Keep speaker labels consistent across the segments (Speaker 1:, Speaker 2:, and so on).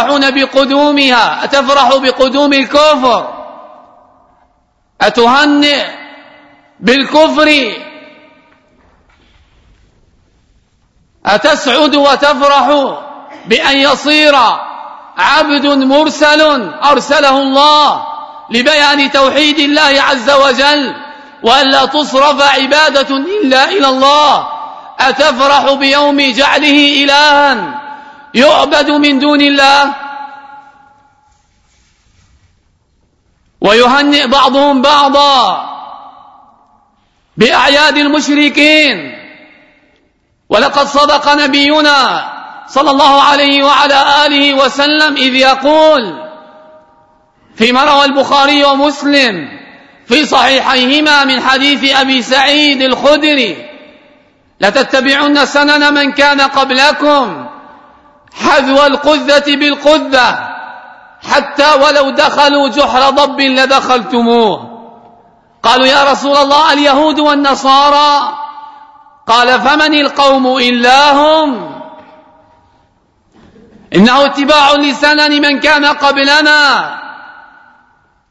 Speaker 1: أتفرحون بقدومها أتفرح بقدوم الكفر أتهنئ بالكفر أتسعد وتفرح بأن يصير عبد مرسل أرسله الله لبيان توحيد الله عز وجل وألا تصرف عبادة إلا إلى الله أتفرح بيوم جعله إلهاً يعبد من دون الله ويهنئ بعضهم بعضا بأعياد المشركين ولقد صدق نبينا صلى الله عليه وعلى آله وسلم إذ يقول فيما روى البخاري ومسلم في صحيحيهما من حديث أبي سعيد الخدري لتتبعن سنن من كان قبلكم حذو القذة بالقذة حتى ولو دخلوا جحر ضب لدخلتموه قالوا يا رسول الله اليهود والنصارى قال فمن القوم إلا هم إنه اتباع لسنن من كان قبلنا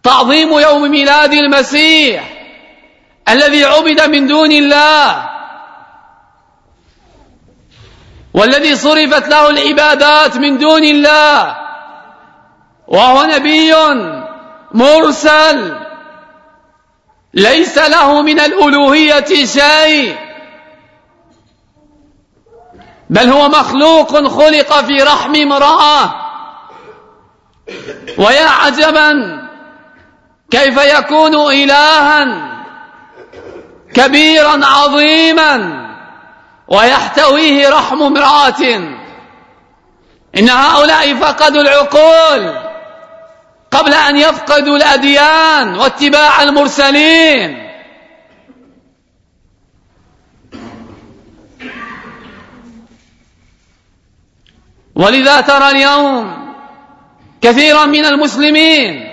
Speaker 1: تعظيم يوم ميلاد المسيح الذي عبد من دون الله والذي صرفت له العبادات من دون الله وهو نبي مرسل ليس له من الألوهية شيء بل هو مخلوق خلق في رحم امرأة ويا عجبا كيف يكون إلها كبيرا عظيما ويحتويه رحم امرأة إن هؤلاء فقدوا العقول قبل أن يفقدوا الأديان واتباع المرسلين ولذا ترى اليوم كثيرا من المسلمين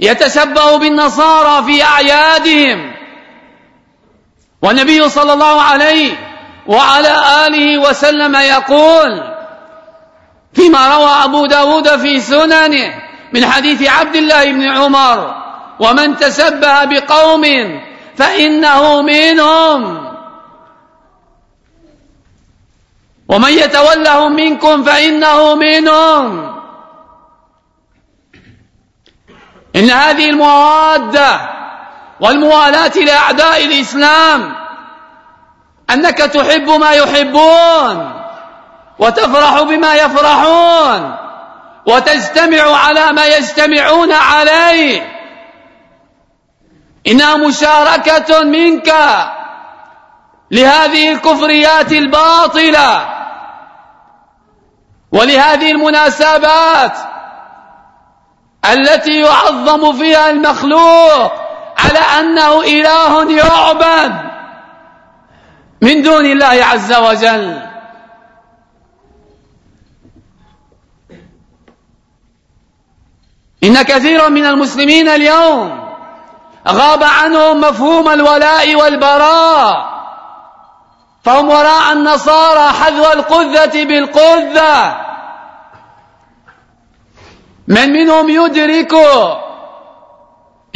Speaker 1: يتشبه بالنصارى في أعيادهم والنبي صلى الله عليه وعلى آله وسلم يقول فيما روى أبو داود في سننه من حديث عبد الله بن عمر ومن تسبه بقوم فإنه منهم ومن يتولهم منكم فإنه منهم إن هذه الموادة والموالاة لأعداء الإسلام أنك تحب ما يحبون وتفرح بما يفرحون وتجتمع على ما يجتمعون عليه إنها مشاركة منك لهذه الكفريات الباطلة ولهذه المناسبات التي يعظم فيها المخلوق على أنه إله يعبد من دون الله عز وجل إن كثيرا من المسلمين اليوم غاب عنهم مفهوم الولاء والبراء فهم وراء النصارى حذو القذة بالقذة من منهم يدرك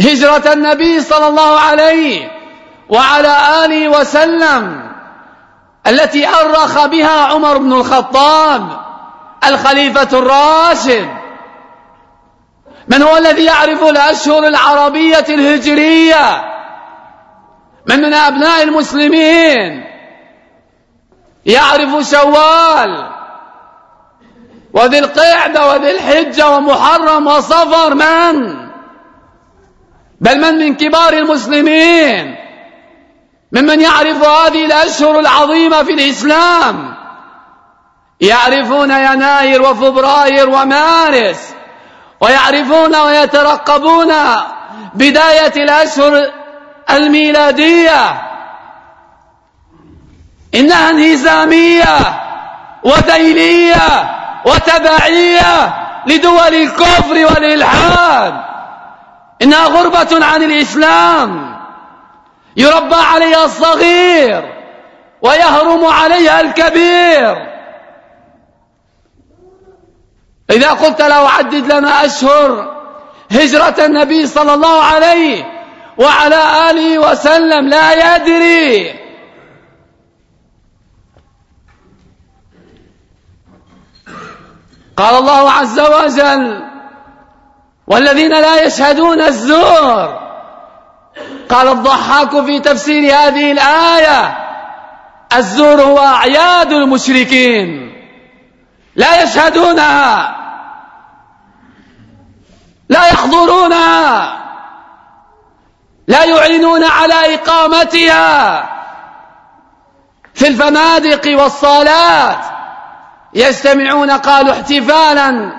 Speaker 1: هجرة النبي صلى الله عليه وعلى آله وسلم التي أرخ بها عمر بن الخطاب الخليفة الراشد من هو الذي يعرف الأشهر العربية الهجرية من من أبناء المسلمين يعرف شوال وذي القعدة وذي الحجة ومحرم وصفر من بل من من كبار المسلمين ممن يعرف هذه الأشهر العظيمة في الإسلام يعرفون يناير وفبراير ومارس ويعرفون ويترقبون بداية الأشهر الميلادية إنها انهزامية ودينية وتبعية لدول الكفر والإلحاد إنها غربة عن الإسلام يربى عليها الصغير ويهرم عليها الكبير إذا قلت له عدد لنا أشهر هجرة النبي صلى الله عليه وعلى آله وسلم لا يدري قال الله عز وجل والذين لا يشهدون الزور قال الضحاك في تفسير هذه الآية الزور هو أعياد المشركين لا يشهدونها لا يحضرونها لا يعينون على إقامتها في الفنادق والصالات يجتمعون قالوا احتفالا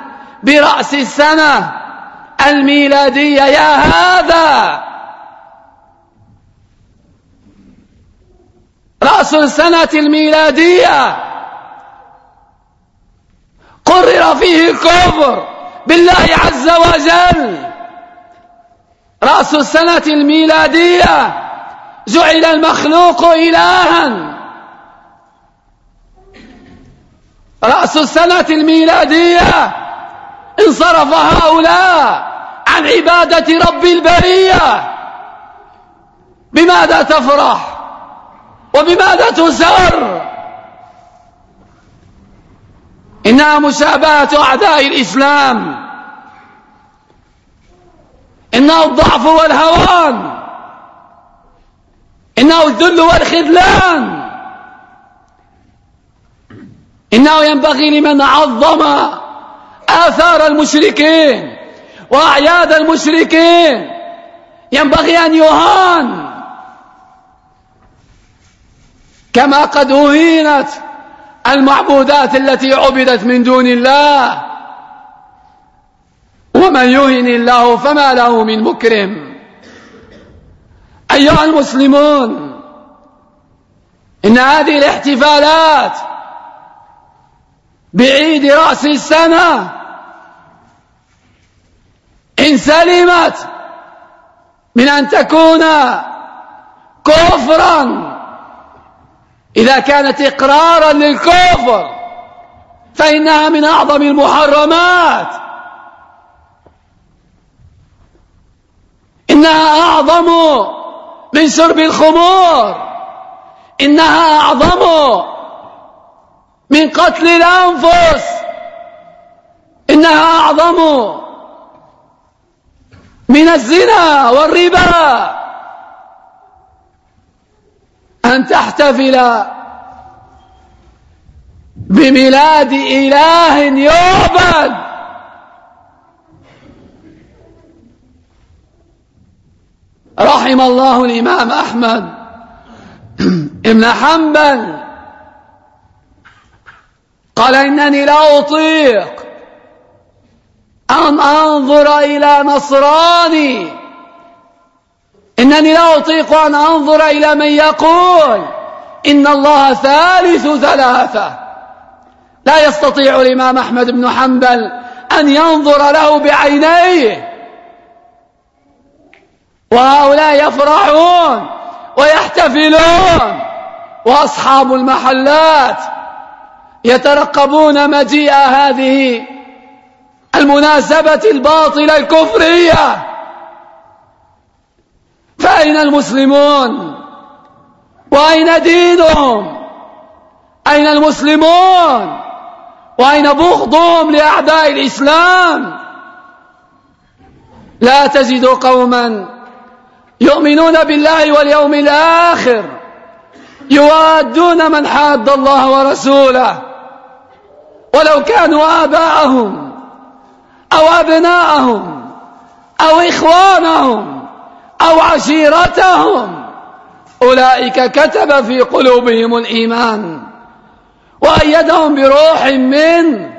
Speaker 1: برأس السنة الميلادية يا هذا رأس السنة الميلادية قرر فيه الكفر بالله عز وجل رأس السنة الميلادية جعل المخلوق إلها رأس السنة الميلادية انصرف هؤلاء عن عبادة رب البرية بماذا تفرح؟ وبماذا تزار إنها مشابهة أعداء الإسلام إنه الضعف والهوان إنه الذل والخذلان إنه ينبغي لمن عظم آثار المشركين وأعياد المشركين ينبغي أن يهان كما قد أهينت المعبودات التي عبدت من دون الله ومن يهن الله فما له من مكرم أيها المسلمون إن هذه الاحتفالات بعيد رأس السنة إن سلمت من أن تكون كفراً إذا كانت إقرارا للكفر فإنها من أعظم المحرمات إنها أعظم من شرب الخمور إنها أعظم من قتل الأنفس إنها أعظم من الزنا والربا أن تحتفل بميلاد إله يعبد رحم الله الإمام أحمد ابن حنبل قال إنني لا أطيق أن أنظر إلى نصراني إنني لا أطيق أن أنظر إلى من يقول إن الله ثالث ثلاثة لا يستطيع الإمام أحمد بن حنبل أن ينظر له بعينيه وهؤلاء يفرحون ويحتفلون وأصحاب المحلات يترقبون مجيء هذه المناسبة الباطلة الكفرية فأين المسلمون وأين دينهم أين المسلمون وأين بغضهم لأعداء الإسلام لا تجد قوما يؤمنون بالله واليوم الآخر يوادون من حاد الله ورسوله ولو كانوا آباءهم أو أبناءهم أو إخوانهم أو عشيرتهم أولئك كتب في قلوبهم الإيمان وأيدهم بروح من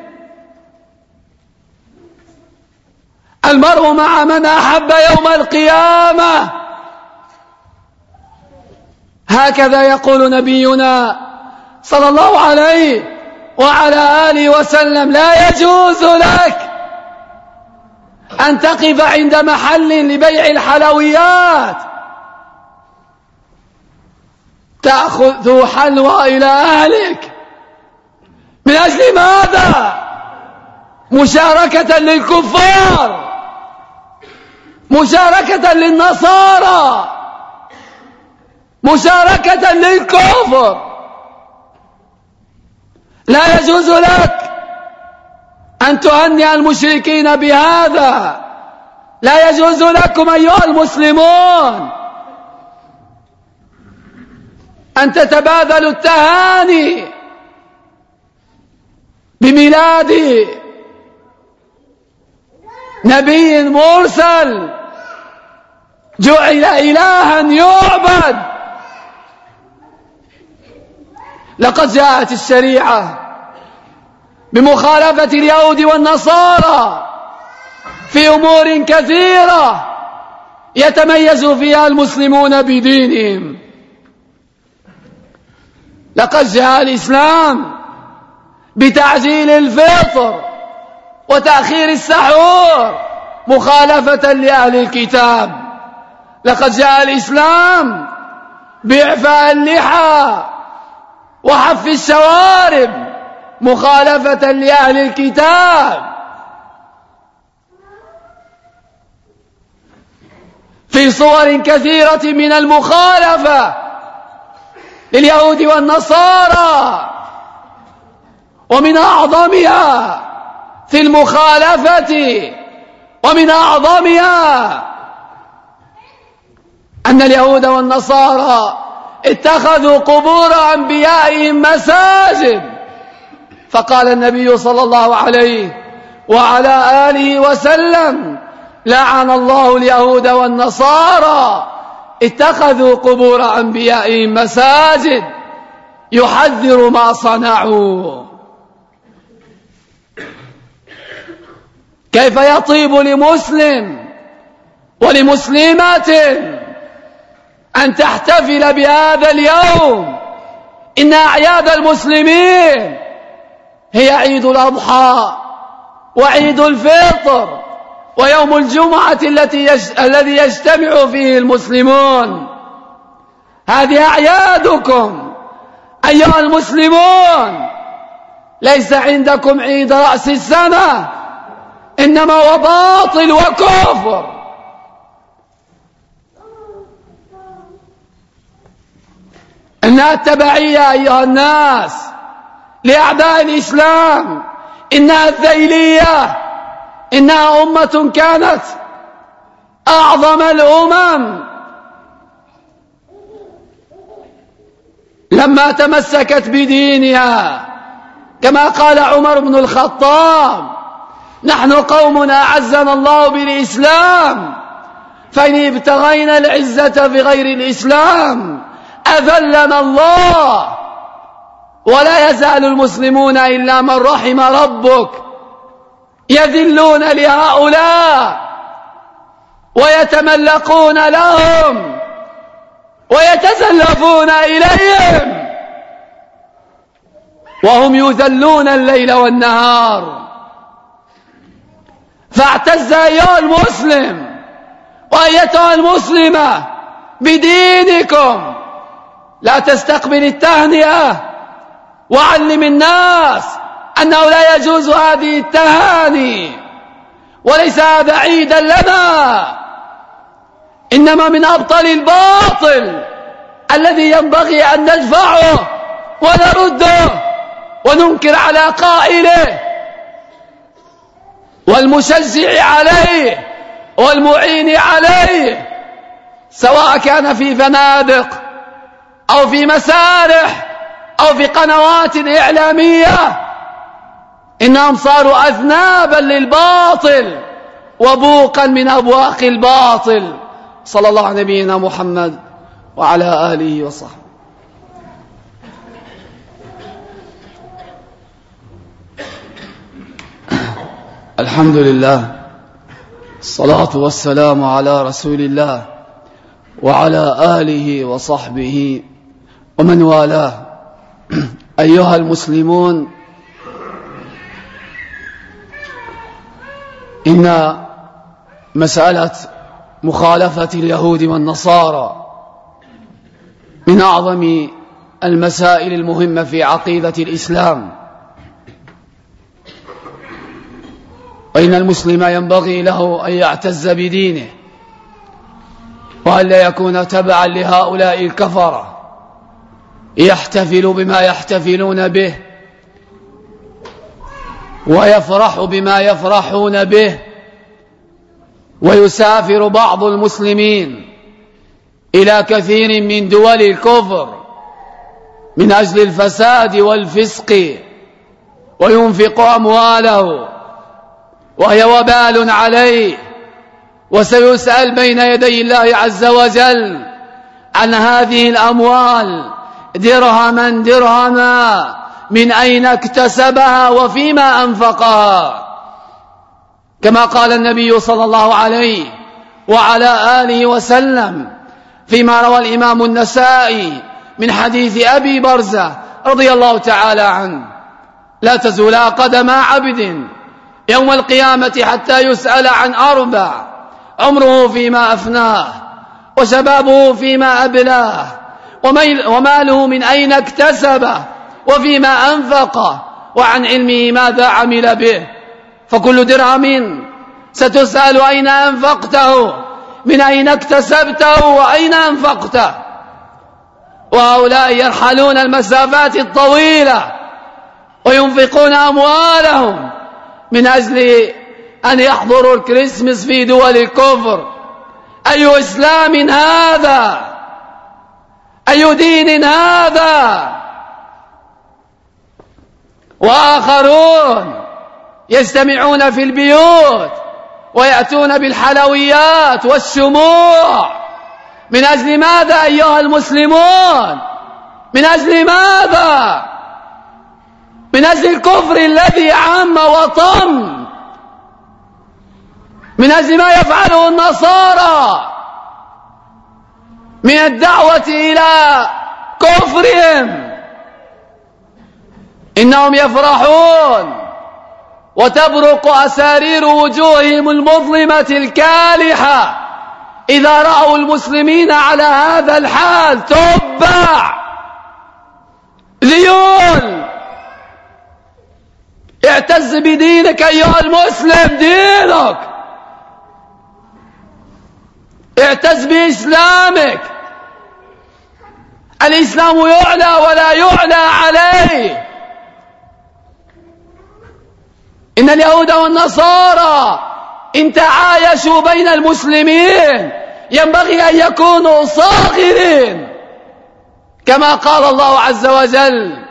Speaker 1: المرء مع من أحب يوم القيامة هكذا يقول نبينا صلى الله عليه وعلى آله وسلم لا يجوز لك أن تقف عند محل لبيع الحلويات تأخذ حلوى إلى أهلك من أجل ماذا مشاركة للكفار مشاركة للنصارى مشاركة للكفر لا يجوز لك أن تهنئ المشركين بهذا لا يجوز لكم أيها المسلمون أن تتبادلوا التهاني بميلاد نبي مرسل جعل إلها يعبد لقد جاءت الشريعة بمخالفة اليهود والنصارى في أمور كثيرة يتميز فيها المسلمون بدينهم لقد جاء الإسلام بتعجيل الفطر وتأخير السحور مخالفة لأهل الكتاب لقد جاء الإسلام بإعفاء اللحى وحف الشوارب مخالفة لأهل الكتاب في صور كثيرة من المخالفة لليهود والنصارى ومن أعظمها في المخالفة ومن أعظمها أن اليهود والنصارى اتخذوا قبور أنبيائهم مساجد فقال النبي صلى الله عليه وعلى آله وسلم لعن الله اليهود والنصارى اتخذوا قبور أنبيائهم مساجد يحذر ما صنعوا كيف يطيب لمسلم ولمسلمات أن تحتفل بهذا اليوم إن أعياد المسلمين هي عيد الأضحى وعيد الفطر ويوم الجمعة التي يج... الذي يجتمع فيه المسلمون هذه أعيادكم أيها المسلمون ليس عندكم عيد رأس السنة إنما هو باطل وكفر إنها التبعية أيها الناس لأعداء الإسلام إنها الذيلية إنها أمة كانت أعظم الأمم لما تمسكت بدينها كما قال عمر بن الخطاب نحن قوم أعزنا الله بالإسلام فإن ابتغينا العزة بغير الإسلام أذلنا الله ولا يزال المسلمون إلا من رحم ربك يذلون لهؤلاء ويتملقون لهم ويتزلفون إليهم وهم يذلون الليل والنهار فاعتز أيها المسلم وأيتها المسلمة بدينكم لا تستقبل التهنئة وعلم الناس أنه لا يجوز هذه التهاني وليس هذا لنا إنما من أبطل الباطل الذي ينبغي أن ندفعه ونرده وننكر على قائله والمشجع عليه والمعين عليه سواء كان في فنادق أو في مسارح أو في قنوات إعلامية إنهم صاروا أذنابا للباطل وبوقا من أبواق الباطل صلى الله على نبينا محمد وعلى آله وصحبه الحمد لله الصلاة والسلام على رسول الله وعلى آله وصحبه ومن والاه أيها المسلمون إن مسألة مخالفة اليهود والنصارى من أعظم المسائل المهمة في عقيدة الإسلام وإن المسلم ينبغي له أن يعتز بدينه وأن لا يكون تبعا لهؤلاء الكفره يحتفل بما يحتفلون به ويفرح بما يفرحون به ويسافر بعض المسلمين إلى كثير من دول الكفر من أجل الفساد والفسق وينفق أمواله وهي وبال عليه وسيسأل بين يدي الله عز وجل عن هذه الأموال درهما درهما من أين اكتسبها وفيما أنفقها كما قال النبي صلى الله عليه وعلى آله وسلم فيما روى الإمام النسائي من حديث أبي برزة رضي الله تعالى عنه لا تزولا قدما عبد يوم القيامة حتى يسأل عن أربع عمره فيما أفناه وشبابه فيما أبلاه وماله من أين اكتسبه وفيما أنفقه وعن علمه ماذا عمل به فكل درهم ستسأل أين أنفقته من أين اكتسبته وأين أنفقته وهؤلاء يرحلون المسافات الطويلة وينفقون أموالهم من أجل أن يحضروا الكريسماس في دول الكفر أي إسلام هذا؟ أي دين هذا وآخرون يجتمعون في البيوت ويأتون بالحلويات والشموع من أجل ماذا أيها المسلمون من أجل ماذا من أجل الكفر الذي عم وطم من أجل ما يفعله النصارى من الدعوة إلى كفرهم إنهم يفرحون وتبرق أسارير وجوههم المظلمة الكالحة إذا رأوا المسلمين على هذا الحال تبع ذيول اعتز بدينك أيها المسلم دينك اعتز بإسلامك الإسلام يعلى ولا يعلى عليه إن اليهود والنصارى إن تعايشوا بين المسلمين ينبغي أن يكونوا صاغرين كما قال الله عز وجل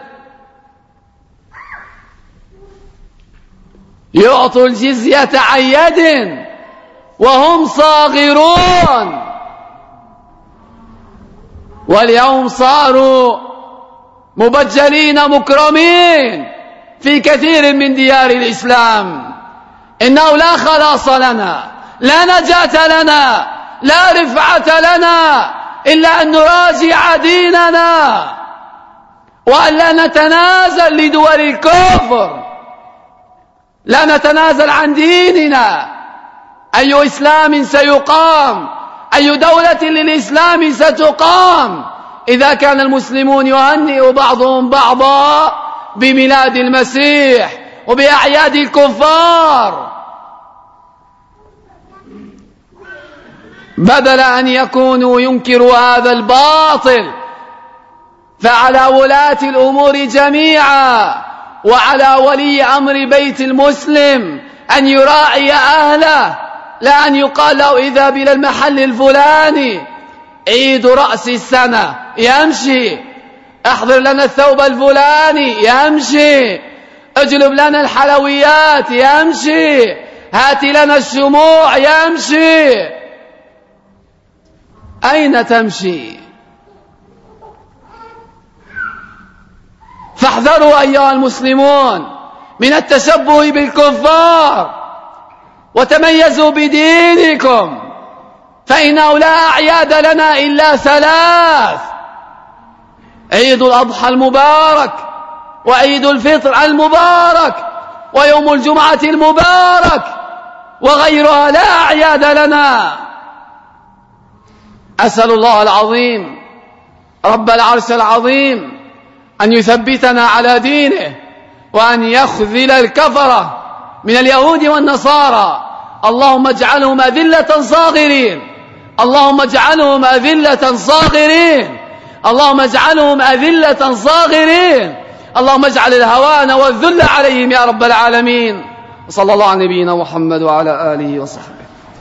Speaker 1: يعطوا الجزية عن يد وهم صاغرون واليوم صاروا مبجلين مكرمين في كثير من ديار الإسلام إنه لا خلاص لنا لا نجاة لنا لا رفعة لنا إلا أن نراجع ديننا وأن لا نتنازل لدول الكفر لا نتنازل عن ديننا أي إسلام سيقام أي دولة للإسلام ستقام إذا كان المسلمون يهنئ بعضهم بعضا بميلاد المسيح وبأعياد الكفار بدل أن يكونوا ينكروا هذا الباطل فعلى ولاة الأمور جميعا وعلى ولي أمر بيت المسلم أن يراعي أهله لا أن يقال له اذهب إلى المحل الفلاني عيد رأس السنة يمشي احضر لنا الثوب الفلاني يمشي اجلب لنا الحلويات يمشي هات لنا الشموع يمشي أين تمشي فاحذروا أيها المسلمون من التشبه بالكفار وتميزوا بدينكم فإنه لا أعياد لنا إلا ثلاث عيد الأضحى المبارك وعيد الفطر المبارك ويوم الجمعة المبارك وغيرها لا أعياد لنا أسأل الله العظيم رب العرش العظيم أن يثبتنا على دينه وأن يخذل الكفرة من اليهود والنصارى اللهم اجعلهم أذلة صاغرين اللهم اجعلهم أذلة صاغرين اللهم اجعلهم أذلة صاغرين اللهم اجعل الهوان والذل عليهم يا رب العالمين صلى الله على نبينا محمد وعلى آله وصحبه